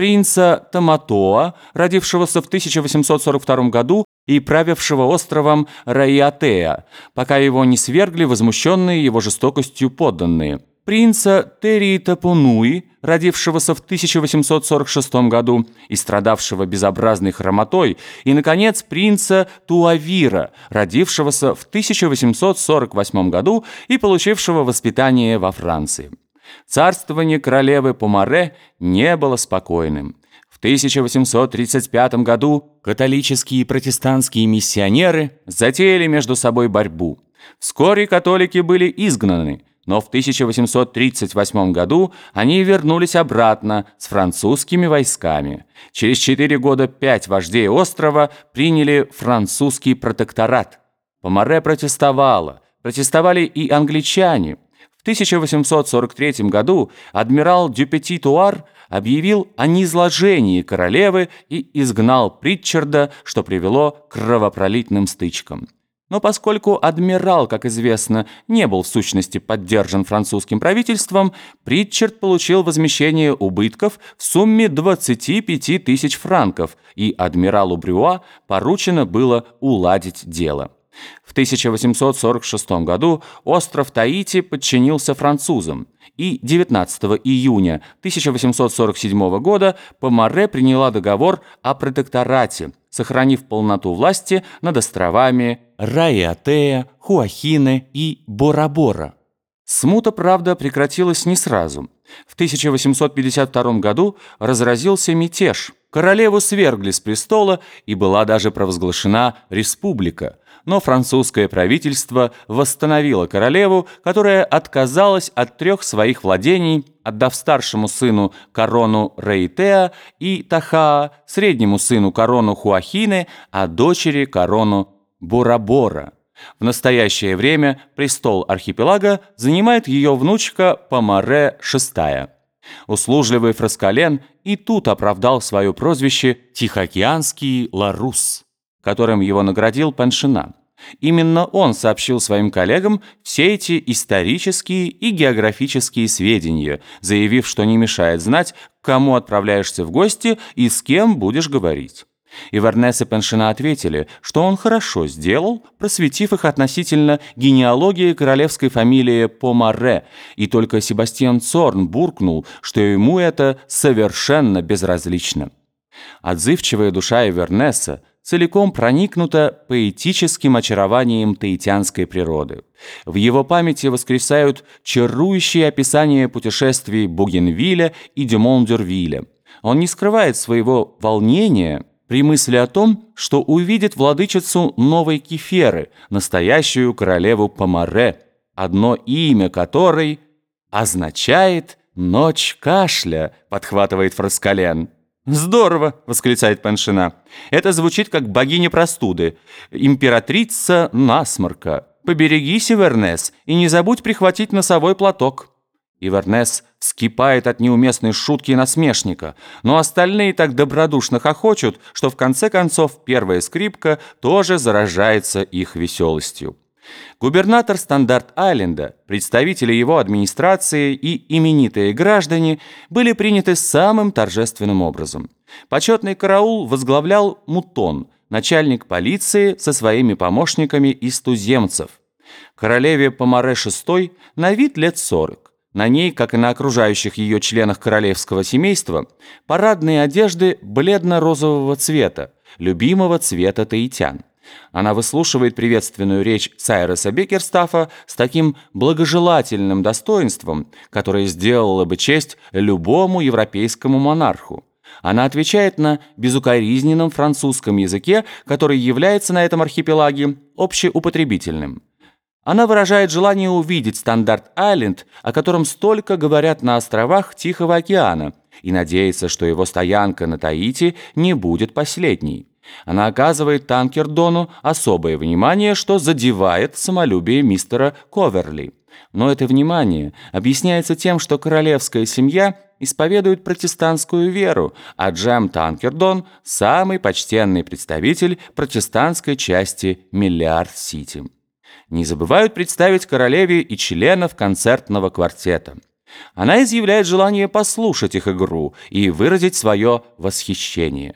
принца Таматоа, родившегося в 1842 году и правившего островом Раиатея, пока его не свергли возмущенные его жестокостью подданные – принца Терита Пунуи, родившегося в 1846 году и страдавшего безобразной хромотой, и, наконец, принца Туавира, родившегося в 1848 году и получившего воспитание во Франции. Царствование королевы Помаре не было спокойным. В 1835 году католические и протестантские миссионеры затеяли между собой борьбу. Вскоре католики были изгнаны – но в 1838 году они вернулись обратно с французскими войсками. Через четыре года пять вождей острова приняли французский протекторат. Помаре протестовала, протестовали и англичане. В 1843 году адмирал Дюпети-Туар объявил о низложении королевы и изгнал Притчарда, что привело к кровопролитным стычкам. Но поскольку адмирал, как известно, не был в сущности поддержан французским правительством, Притчард получил возмещение убытков в сумме 25 тысяч франков, и адмиралу Брюа поручено было уладить дело. В 1846 году остров Таити подчинился французам, и 19 июня 1847 года Помаре приняла договор о протекторате, сохранив полноту власти над островами Райатея, Хуахине и Бора-Бора. Смута, правда, прекратилась не сразу. В 1852 году разразился мятеж. Королеву свергли с престола и была даже провозглашена республика – но французское правительство восстановило королеву, которая отказалась от трех своих владений, отдав старшему сыну корону Рейтеа и Тахаа, среднему сыну корону Хуахины, а дочери корону Бора-Бора. В настоящее время престол архипелага занимает ее внучка Помаре VI. Услужливый Фраскален и тут оправдал свое прозвище «Тихоокеанский Ларус» которым его наградил Паншина. Именно он сообщил своим коллегам все эти исторические и географические сведения, заявив, что не мешает знать, к кому отправляешься в гости и с кем будешь говорить. И Вернес и Пеншина ответили, что он хорошо сделал, просветив их относительно генеалогии королевской фамилии Помаре, и только Себастьян Цорн буркнул, что ему это совершенно безразлично. Отзывчивая душа Эвернеса целиком проникнута поэтическим очарованием таитянской природы. В его памяти воскресают чарующие описания путешествий Бугенвилля и Дюмон-Дюрвиля. Он не скрывает своего волнения при мысли о том, что увидит владычицу новой Кеферы, настоящую королеву Помаре, одно имя которой означает «ночь кашля», подхватывает Фраскален. «Здорово!» — восклицает Паншина. «Это звучит как богиня простуды. Императрица насморка. Поберегись, Ивернес, и не забудь прихватить носовой платок». Ивернес скипает от неуместной шутки насмешника, но остальные так добродушно хохочут, что в конце концов первая скрипка тоже заражается их веселостью. Губернатор Стандарт-Айленда, представители его администрации и именитые граждане были приняты самым торжественным образом. Почетный караул возглавлял Мутон, начальник полиции со своими помощниками из туземцев. Королеве Помаре VI на вид лет 40. На ней, как и на окружающих ее членах королевского семейства, парадные одежды бледно-розового цвета, любимого цвета таитян. Она выслушивает приветственную речь Сайреса Бекерстафа с таким благожелательным достоинством, которое сделало бы честь любому европейскому монарху. Она отвечает на безукоризненном французском языке, который является на этом архипелаге общеупотребительным. Она выражает желание увидеть Стандарт-Айленд, о котором столько говорят на островах Тихого океана, и надеется, что его стоянка на Таити не будет последней. Она оказывает танкер Дону особое внимание, что задевает самолюбие мистера Коверли. Но это внимание объясняется тем, что королевская семья исповедует протестантскую веру, а Джем Танкердон – самый почтенный представитель протестантской части Миллиард-Сити. Не забывают представить королеве и членов концертного квартета – Она изъявляет желание послушать их игру и выразить свое восхищение.